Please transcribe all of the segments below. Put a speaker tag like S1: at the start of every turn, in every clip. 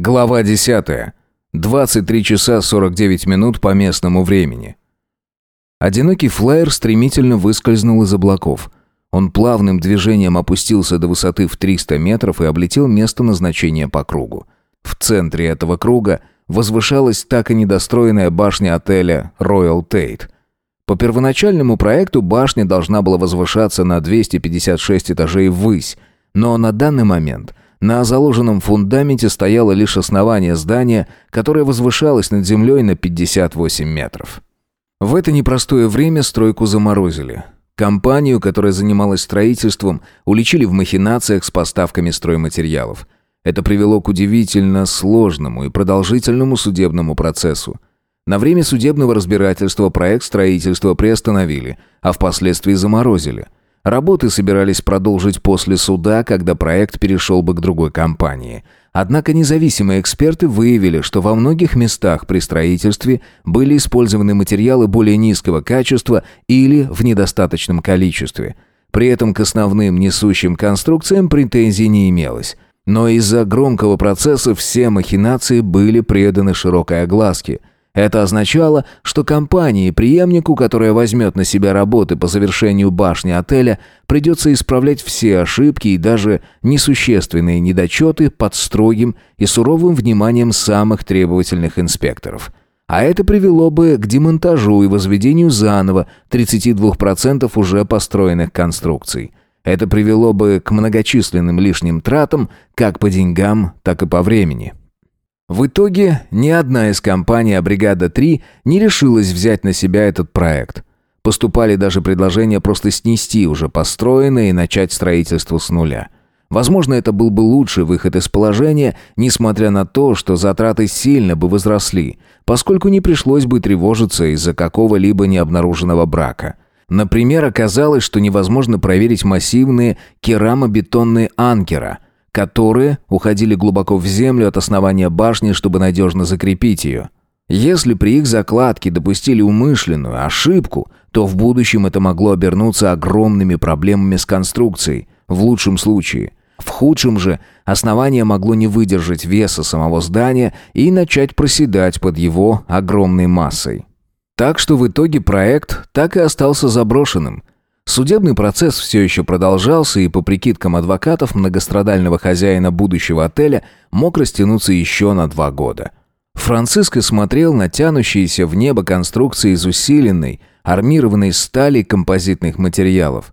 S1: Глава 10. 23 часа 49 минут по местному времени. Одинокий флайер стремительно выскользнул из облаков. Он плавным движением опустился до высоты в 300 метров и облетел место назначения по кругу. В центре этого круга возвышалась так и недостроенная башня отеля Royal Tate. По первоначальному проекту башня должна была возвышаться на 256 этажей ввысь, но на данный момент – на заложенном фундаменте стояло лишь основание здания, которое возвышалось над землей на 58 метров. В это непростое время стройку заморозили. Компанию, которая занималась строительством, уличили в махинациях с поставками стройматериалов. Это привело к удивительно сложному и продолжительному судебному процессу. На время судебного разбирательства проект строительства приостановили, а впоследствии заморозили – Работы собирались продолжить после суда, когда проект перешел бы к другой компании. Однако независимые эксперты выявили, что во многих местах при строительстве были использованы материалы более низкого качества или в недостаточном количестве. При этом к основным несущим конструкциям претензий не имелось. Но из-за громкого процесса все махинации были преданы широкой огласке – это означало, что компании, преемнику, которая возьмет на себя работы по завершению башни отеля, придется исправлять все ошибки и даже несущественные недочеты под строгим и суровым вниманием самых требовательных инспекторов. А это привело бы к демонтажу и возведению заново 32% уже построенных конструкций. Это привело бы к многочисленным лишним тратам как по деньгам, так и по времени. В итоге ни одна из компаний, бригада 3, не решилась взять на себя этот проект. Поступали даже предложения просто снести уже построенное и начать строительство с нуля. Возможно, это был бы лучший выход из положения, несмотря на то, что затраты сильно бы возросли, поскольку не пришлось бы тревожиться из-за какого-либо необнаруженного брака. Например, оказалось, что невозможно проверить массивные керамобетонные анкера – которые уходили глубоко в землю от основания башни, чтобы надежно закрепить ее. Если при их закладке допустили умышленную ошибку, то в будущем это могло обернуться огромными проблемами с конструкцией, в лучшем случае. В худшем же основание могло не выдержать веса самого здания и начать проседать под его огромной массой. Так что в итоге проект так и остался заброшенным – Судебный процесс все еще продолжался, и по прикидкам адвокатов многострадального хозяина будущего отеля мог растянуться еще на два года. Франциско смотрел на тянущиеся в небо конструкции из усиленной, армированной стали композитных материалов.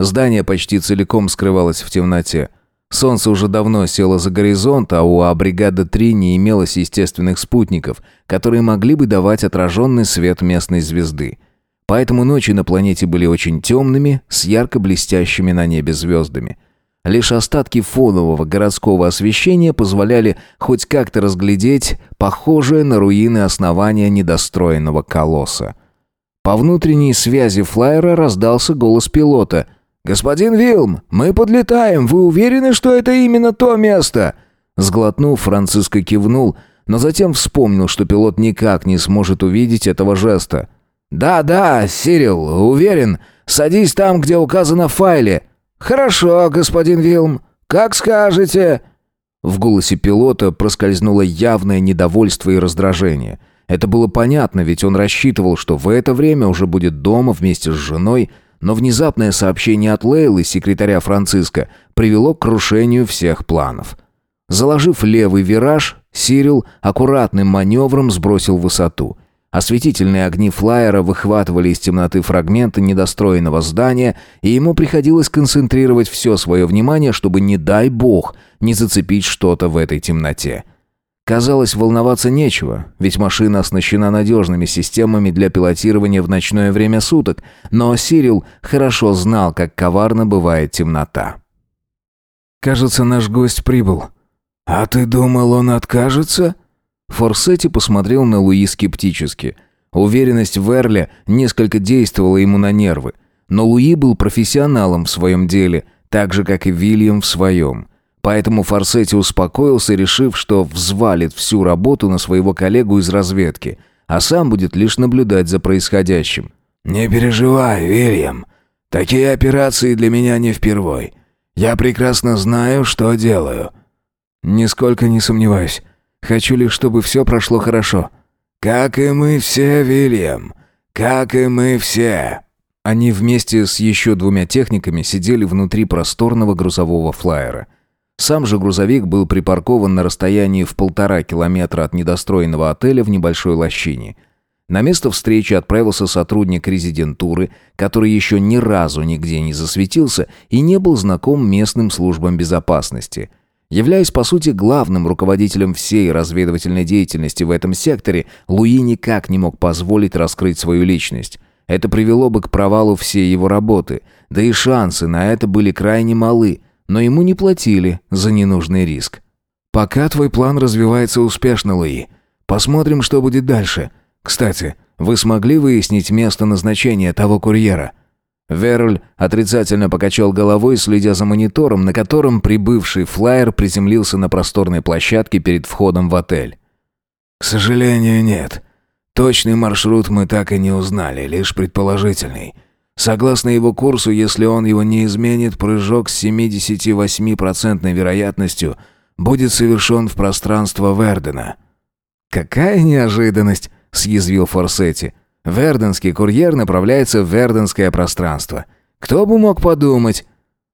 S1: Здание почти целиком скрывалось в темноте. Солнце уже давно село за горизонт, а у «А-бригада-3» не имелось естественных спутников, которые могли бы давать отраженный свет местной звезды – Поэтому ночи на планете были очень темными, с ярко блестящими на небе звездами. Лишь остатки фонового городского освещения позволяли хоть как-то разглядеть похожее на руины основания недостроенного колосса. По внутренней связи флайера раздался голос пилота. «Господин Вилм, мы подлетаем! Вы уверены, что это именно то место?» Сглотнув, Франциско кивнул, но затем вспомнил, что пилот никак не сможет увидеть этого жеста. «Да-да, Сирил, уверен. Садись там, где указано в файле». «Хорошо, господин Вилм. Как скажете». В голосе пилота проскользнуло явное недовольство и раздражение. Это было понятно, ведь он рассчитывал, что в это время уже будет дома вместе с женой, но внезапное сообщение от Лейлы, секретаря Франциска, привело к крушению всех планов. Заложив левый вираж, Сирил аккуратным маневром сбросил высоту – Осветительные огни флайера выхватывали из темноты фрагменты недостроенного здания, и ему приходилось концентрировать все свое внимание, чтобы, не дай бог, не зацепить что-то в этой темноте. Казалось, волноваться нечего, ведь машина оснащена надежными системами для пилотирования в ночное время суток, но Сирил хорошо знал, как коварно бывает темнота. «Кажется, наш гость прибыл». «А ты думал, он откажется?» Форсетти посмотрел на Луи скептически. Уверенность Верля несколько действовала ему на нервы. Но Луи был профессионалом в своем деле, так же, как и Вильям в своем. Поэтому Форсетти успокоился, решив, что взвалит всю работу на своего коллегу из разведки, а сам будет лишь наблюдать за происходящим. «Не переживай, Вильям. Такие операции для меня не впервой. Я прекрасно знаю, что делаю». «Нисколько не сомневаюсь. Хочу лишь, чтобы все прошло хорошо».
S2: «Как и мы все, Вильям. Как и мы все».
S1: Они вместе с еще двумя техниками сидели внутри просторного грузового флайера. Сам же грузовик был припаркован на расстоянии в полтора километра от недостроенного отеля в небольшой лощине. На место встречи отправился сотрудник резидентуры, который еще ни разу нигде не засветился и не был знаком местным службам безопасности – являясь, по сути, главным руководителем всей разведывательной деятельности в этом секторе, Луи никак не мог позволить раскрыть свою личность. Это привело бы к провалу всей его работы, да и шансы на это были крайне малы, но ему не платили за ненужный риск. «Пока твой план развивается успешно, Луи. Посмотрим, что будет дальше. Кстати, вы смогли выяснить место назначения того курьера?» Веруль отрицательно покачал головой, следя за монитором, на котором прибывший флайер приземлился на просторной площадке перед входом в отель.
S2: «К сожалению, нет. Точный маршрут мы так и не узнали, лишь предположительный. Согласно его курсу, если он его не изменит, прыжок с 78% вероятностью будет совершен в пространство Вердена».
S1: «Какая неожиданность!» — съязвил Форсетти. Верденский курьер направляется в Верденское пространство. Кто бы мог подумать?»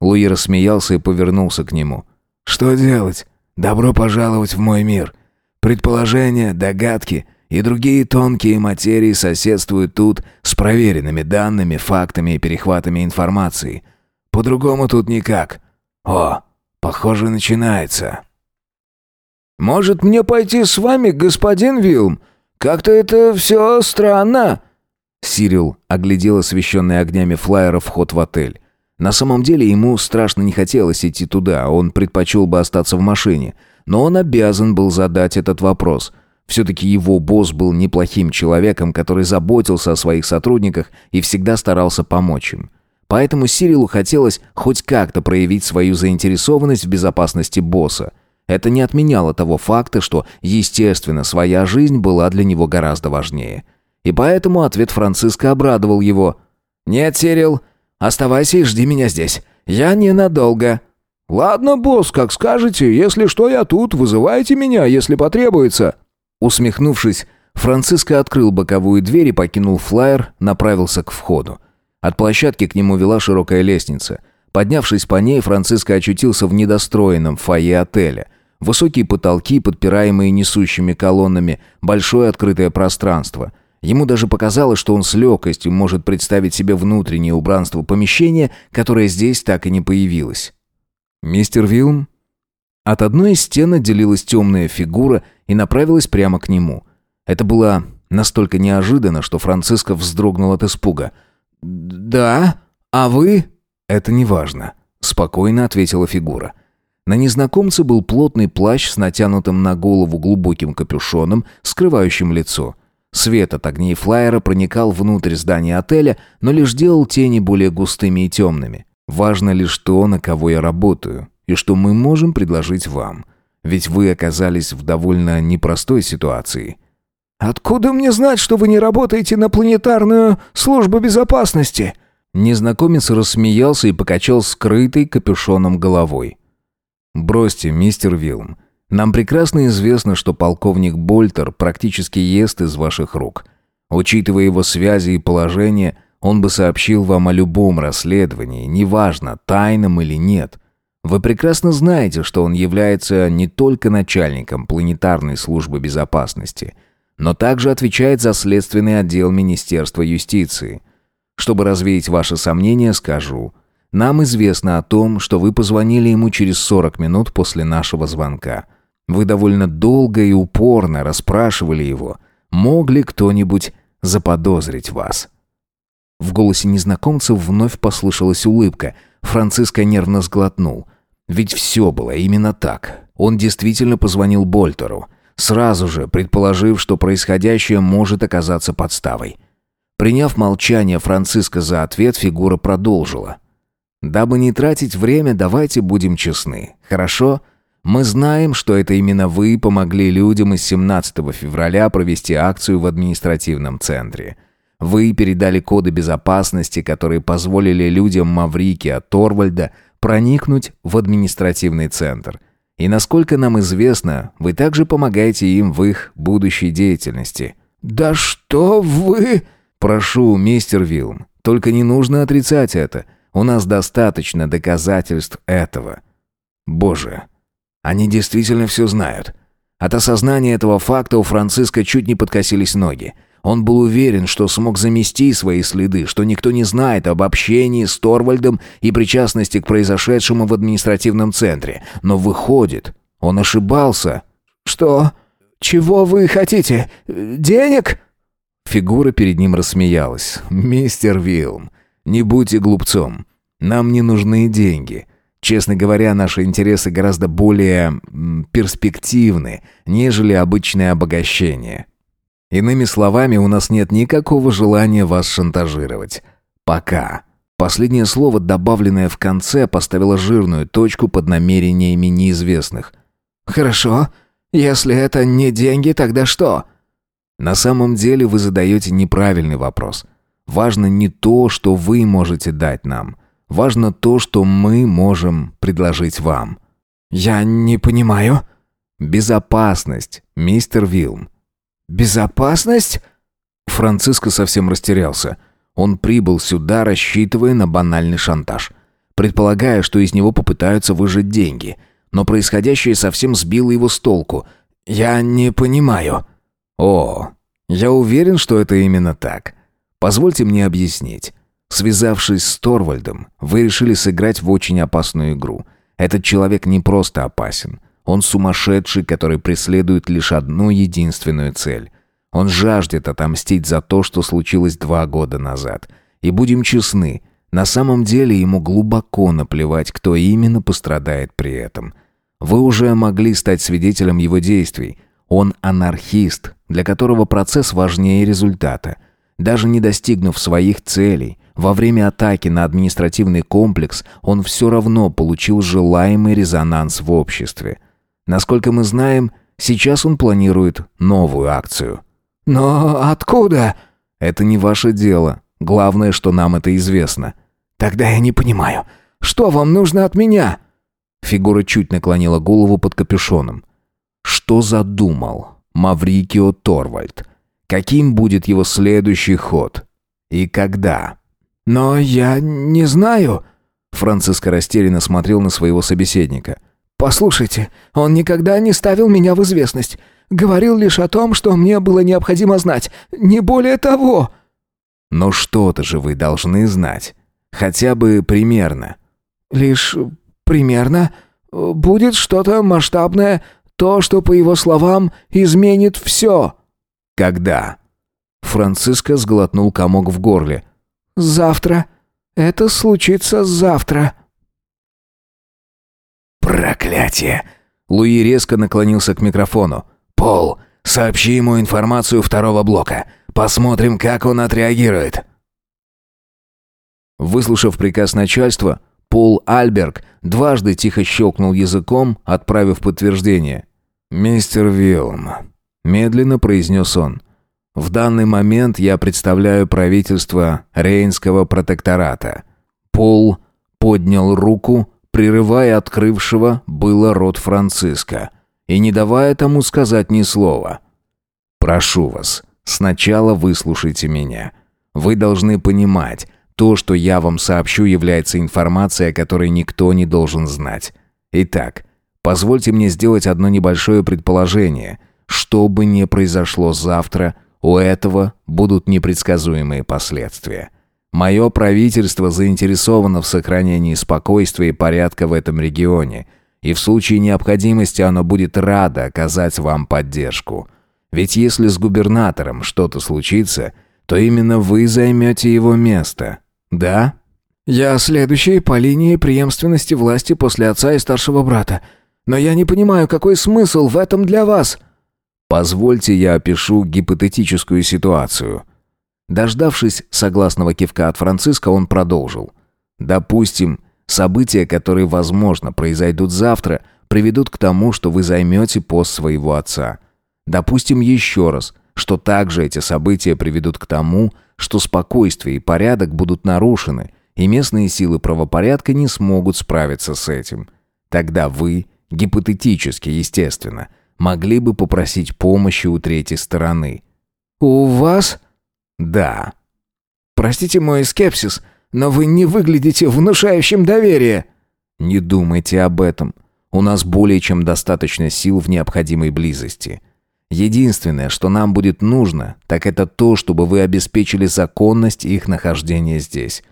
S1: Луи рассмеялся и повернулся к нему.
S2: «Что делать? Добро пожаловать в мой мир. Предположения, догадки и другие тонкие материи соседствуют тут с проверенными данными, фактами и перехватами информации. По-другому тут никак. О, похоже, начинается».
S3: «Может, мне пойти с вами, господин Вилм?» Как-то это все странно».
S1: Сирил оглядел освещенный огнями флайера вход в отель. На самом деле ему страшно не хотелось идти туда, а он предпочел бы остаться в машине. Но он обязан был задать этот вопрос. Все-таки его босс был неплохим человеком, который заботился о своих сотрудниках и всегда старался помочь им. Поэтому Сирилу хотелось хоть как-то проявить свою заинтересованность в безопасности босса – это не отменяло того факта, что, естественно, своя жизнь была для него гораздо важнее. И поэтому ответ Франциска обрадовал его. «Нет, Сирил, оставайся и жди меня здесь. Я ненадолго».
S3: «Ладно, босс, как скажете. Если что, я тут. Вызывайте меня, если потребуется».
S1: Усмехнувшись, Франциско открыл боковую дверь и покинул флайер, направился к входу. От площадки к нему вела широкая лестница. Поднявшись по ней, Франциско очутился в недостроенном фойе отеля – Высокие потолки, подпираемые несущими колоннами, большое открытое пространство. Ему даже показалось, что он с легкостью может представить себе внутреннее убранство помещения, которое здесь так и не появилось. «Мистер Вилм?» От одной из стен отделилась темная фигура и направилась прямо к нему. Это было настолько неожиданно, что Франциско вздрогнул от испуга.
S3: «Да? А вы?»
S1: «Это неважно», — спокойно ответила фигура. На незнакомце был плотный плащ с натянутым на голову глубоким капюшоном, скрывающим лицо. Свет от огней флайера проникал внутрь здания отеля, но лишь делал тени более густыми и темными. Важно лишь то, на кого я работаю, и что мы можем предложить вам. Ведь вы оказались в довольно непростой ситуации.
S3: «Откуда мне знать, что вы не работаете на планетарную службу безопасности?»
S1: Незнакомец рассмеялся и покачал скрытой капюшоном головой. «Бросьте, мистер Вилм. Нам прекрасно известно, что полковник Больтер практически ест из ваших рук. Учитывая его связи и положение, он бы сообщил вам о любом расследовании, неважно, тайном или нет. Вы прекрасно знаете, что он является не только начальником планетарной службы безопасности, но также отвечает за следственный отдел Министерства юстиции. Чтобы развеять ваши сомнения, скажу – нам известно о том, что вы позвонили ему через 40 минут после нашего звонка. Вы довольно долго и упорно расспрашивали его, мог ли кто-нибудь заподозрить вас. В голосе незнакомца вновь послышалась улыбка. Франциско нервно сглотнул. Ведь все было именно так. Он действительно позвонил Больтеру, сразу же предположив, что происходящее может оказаться подставой. Приняв молчание Франциска за ответ, фигура продолжила – Дабы не тратить время, давайте будем честны. Хорошо? Мы знаем, что это именно вы помогли людям из 17 февраля провести акцию в административном центре. Вы передали коды безопасности, которые позволили людям Маврики от Торвальда проникнуть в административный центр. И насколько нам известно, вы также помогаете им в их будущей деятельности.
S3: «Да что вы!»
S1: «Прошу, мистер Вилм, только не нужно отрицать это». У нас достаточно доказательств этого. Боже, они действительно все знают. От осознания этого факта у Франциска чуть не подкосились ноги. Он был уверен, что смог замести свои следы, что никто не знает об общении с Торвальдом и причастности к произошедшему в административном центре. Но выходит, он ошибался.
S3: «Что? Чего вы хотите? Денег?»
S1: Фигура перед ним рассмеялась. «Мистер Вилм, не будьте глупцом. Нам не нужны деньги. Честно говоря, наши интересы гораздо более перспективны, нежели обычное обогащение. Иными словами, у нас нет никакого желания вас шантажировать. Пока. Последнее слово, добавленное в конце, поставило жирную точку под намерениями неизвестных.
S3: «Хорошо. Если это не деньги, тогда что?»
S1: На самом деле вы задаете неправильный вопрос. Важно не то, что вы можете дать нам. Важно то, что мы можем предложить вам».
S3: «Я не понимаю».
S1: «Безопасность, мистер Вилм».
S3: «Безопасность?»
S1: Франциско совсем растерялся. Он прибыл сюда, рассчитывая на банальный шантаж, предполагая, что из него попытаются выжать деньги. Но происходящее совсем сбило его с толку.
S3: «Я не понимаю».
S1: «О, я уверен, что это именно так. Позвольте мне объяснить. Связавшись с Торвальдом, вы решили сыграть в очень опасную игру. Этот человек не просто опасен. Он сумасшедший, который преследует лишь одну единственную цель. Он жаждет отомстить за то, что случилось два года назад. И будем честны, на самом деле ему глубоко наплевать, кто именно пострадает при этом. Вы уже могли стать свидетелем его действий. Он анархист, для которого процесс важнее результата – даже не достигнув своих целей, во время атаки на административный комплекс он все равно получил желаемый резонанс в обществе. Насколько мы знаем, сейчас он планирует новую акцию.
S3: «Но откуда?»
S1: «Это не ваше дело. Главное, что нам это известно».
S3: «Тогда я не понимаю. Что вам нужно от меня?»
S1: Фигура чуть наклонила голову под капюшоном. «Что задумал Маврикио Торвальд?» каким будет его следующий ход и когда.
S3: «Но я не знаю...»
S1: Франциско растерянно смотрел на своего собеседника.
S3: «Послушайте, он никогда не ставил меня в известность. Говорил лишь о том, что мне было необходимо знать. Не более того...»
S1: «Но что-то же вы должны знать. Хотя бы примерно».
S3: «Лишь примерно. Будет что-то масштабное, то, что, по его словам, изменит все».
S1: «Когда?» Франциско сглотнул комок в горле.
S3: «Завтра. Это случится завтра».
S2: «Проклятие!»
S1: Луи резко наклонился к микрофону.
S2: «Пол, сообщи ему информацию второго блока. Посмотрим, как он отреагирует».
S1: Выслушав приказ начальства, Пол Альберг дважды тихо щелкнул языком, отправив подтверждение. «Мистер Вилм, Медленно произнес он. «В данный момент я представляю правительство Рейнского протектората». Пол поднял руку, прерывая открывшего было рот Франциска и не давая тому сказать ни слова. «Прошу вас, сначала выслушайте меня. Вы должны понимать, то, что я вам сообщу, является информацией, о которой никто не должен знать. Итак, позвольте мне сделать одно небольшое предположение – что бы ни произошло завтра, у этого будут непредсказуемые последствия. Мое правительство заинтересовано в сохранении спокойствия и порядка в этом регионе, и в случае необходимости оно будет радо оказать вам поддержку. Ведь если с губернатором что-то случится, то именно вы займете его место. Да?
S3: Я следующий по линии преемственности власти после отца и старшего брата. Но я не понимаю, какой смысл в этом для вас?»
S1: Позвольте я опишу гипотетическую ситуацию. Дождавшись согласного кивка от Франциска, он продолжил. Допустим, события, которые, возможно, произойдут завтра, приведут к тому, что вы займете пост своего отца. Допустим еще раз, что также эти события приведут к тому, что спокойствие и порядок будут нарушены, и местные силы правопорядка не смогут справиться с этим. Тогда вы, гипотетически, естественно, – могли бы попросить помощи у третьей стороны.
S3: «У вас?»
S1: «Да».
S3: «Простите мой скепсис, но вы не выглядите внушающим доверие».
S1: «Не думайте об этом. У нас более чем достаточно сил в необходимой близости. Единственное, что нам будет нужно, так это то, чтобы вы обеспечили законность их нахождения здесь.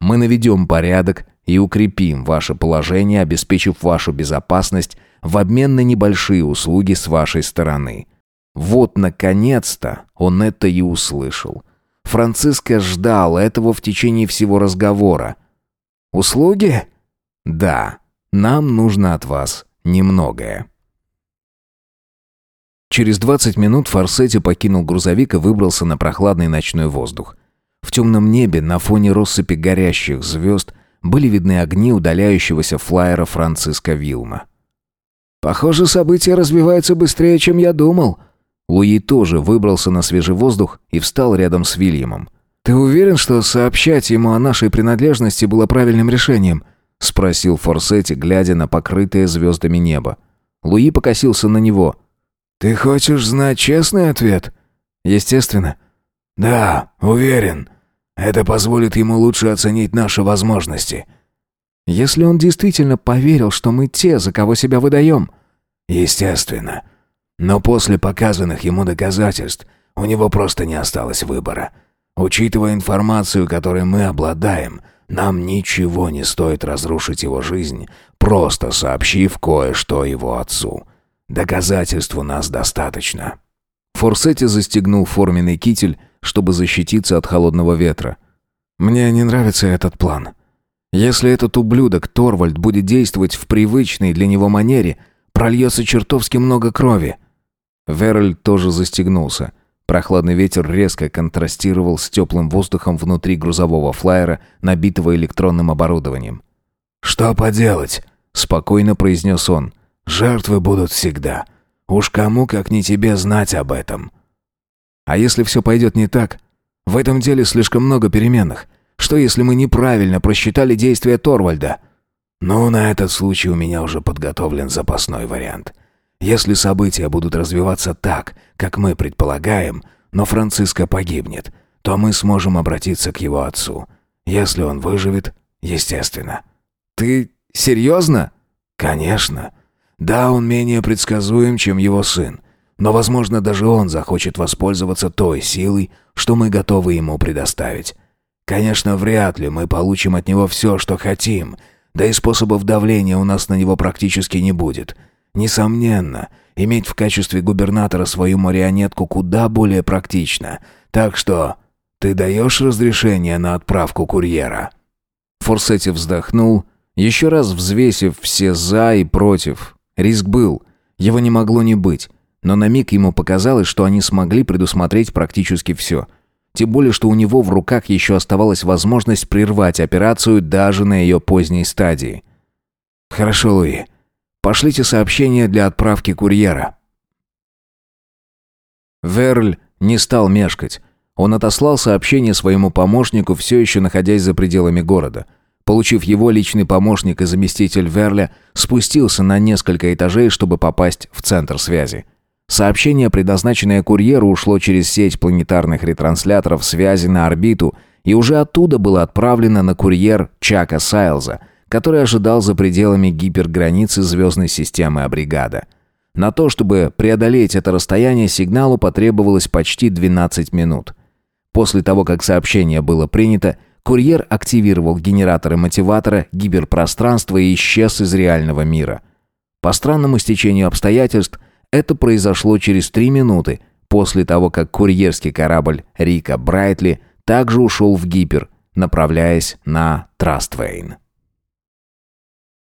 S1: Мы наведем порядок и укрепим ваше положение, обеспечив вашу безопасность в обмен на небольшие услуги с вашей стороны. Вот, наконец-то, он это и услышал. Франциско ждал этого в течение всего разговора.
S3: «Услуги?»
S1: «Да, нам нужно от вас немногое». Через 20 минут Форсетти покинул грузовик и выбрался на прохладный ночной воздух. В темном небе на фоне россыпи горящих звезд были видны огни удаляющегося флайера Франциска Вилма.
S3: «Похоже, события развиваются быстрее, чем я думал».
S1: Луи тоже выбрался на свежий воздух и встал рядом с Вильямом.
S3: «Ты уверен, что сообщать ему о нашей принадлежности было правильным решением?» — спросил Форсетти, глядя на покрытое звездами небо. Луи покосился на него.
S2: «Ты хочешь знать честный ответ?»
S3: «Естественно».
S2: «Да, уверен», это позволит ему лучше оценить наши возможности.
S3: Если он действительно поверил, что мы те, за кого себя выдаем.
S2: Естественно. Но после показанных ему доказательств у него просто не осталось выбора. Учитывая информацию, которой мы обладаем, нам ничего не стоит разрушить его жизнь, просто сообщив кое-что его отцу. Доказательств у нас достаточно.
S1: Форсетти застегнул форменный китель чтобы защититься от холодного ветра.
S3: Мне не нравится этот план. Если этот ублюдок Торвальд будет действовать в привычной для него манере, прольется чертовски много крови.
S1: Вероль тоже застегнулся. Прохладный ветер резко контрастировал с теплым воздухом внутри грузового флайера, набитого электронным оборудованием.
S2: «Что поделать?» — спокойно произнес он. «Жертвы будут всегда. Уж кому, как не тебе, знать об этом.
S3: А если все пойдет не так? В этом деле слишком много переменных. Что если мы неправильно просчитали действия Торвальда?
S2: Ну, на этот случай у меня уже подготовлен запасной вариант. Если события будут развиваться так, как мы предполагаем, но Франциско погибнет, то мы сможем обратиться к его отцу. Если он выживет, естественно.
S3: Ты серьезно?
S2: Конечно. Да, он менее предсказуем, чем его сын. Но, возможно, даже он захочет воспользоваться той силой, что мы готовы ему предоставить. Конечно, вряд ли мы получим от него все, что хотим, да и способов давления у нас на него практически не будет. Несомненно, иметь в качестве губернатора свою марионетку куда более практично. Так что ты даешь разрешение на отправку курьера?»
S1: Форсетти вздохнул, еще раз взвесив все «за» и «против». Риск был, его не могло не быть. Но на миг ему показалось, что они смогли предусмотреть практически все. Тем более, что у него в руках еще оставалась возможность прервать операцию даже на ее поздней стадии.
S2: «Хорошо, Луи. Пошлите сообщение для отправки курьера».
S1: Верль не стал мешкать. Он отослал сообщение своему помощнику, все еще находясь за пределами города. Получив его, личный помощник и заместитель Верля спустился на несколько этажей, чтобы попасть в центр связи. Сообщение, предназначенное курьеру, ушло через сеть планетарных ретрансляторов связи на орбиту и уже оттуда было отправлено на курьер Чака Сайлза, который ожидал за пределами гиперграницы звездной системы Абригада. На то, чтобы преодолеть это расстояние, сигналу потребовалось почти 12 минут. После того, как сообщение было принято, курьер активировал генераторы мотиватора гиберпространства и исчез из реального мира. По странному стечению обстоятельств, это произошло через три минуты после того, как курьерский корабль Рика Брайтли также ушел в гипер, направляясь на Траствейн.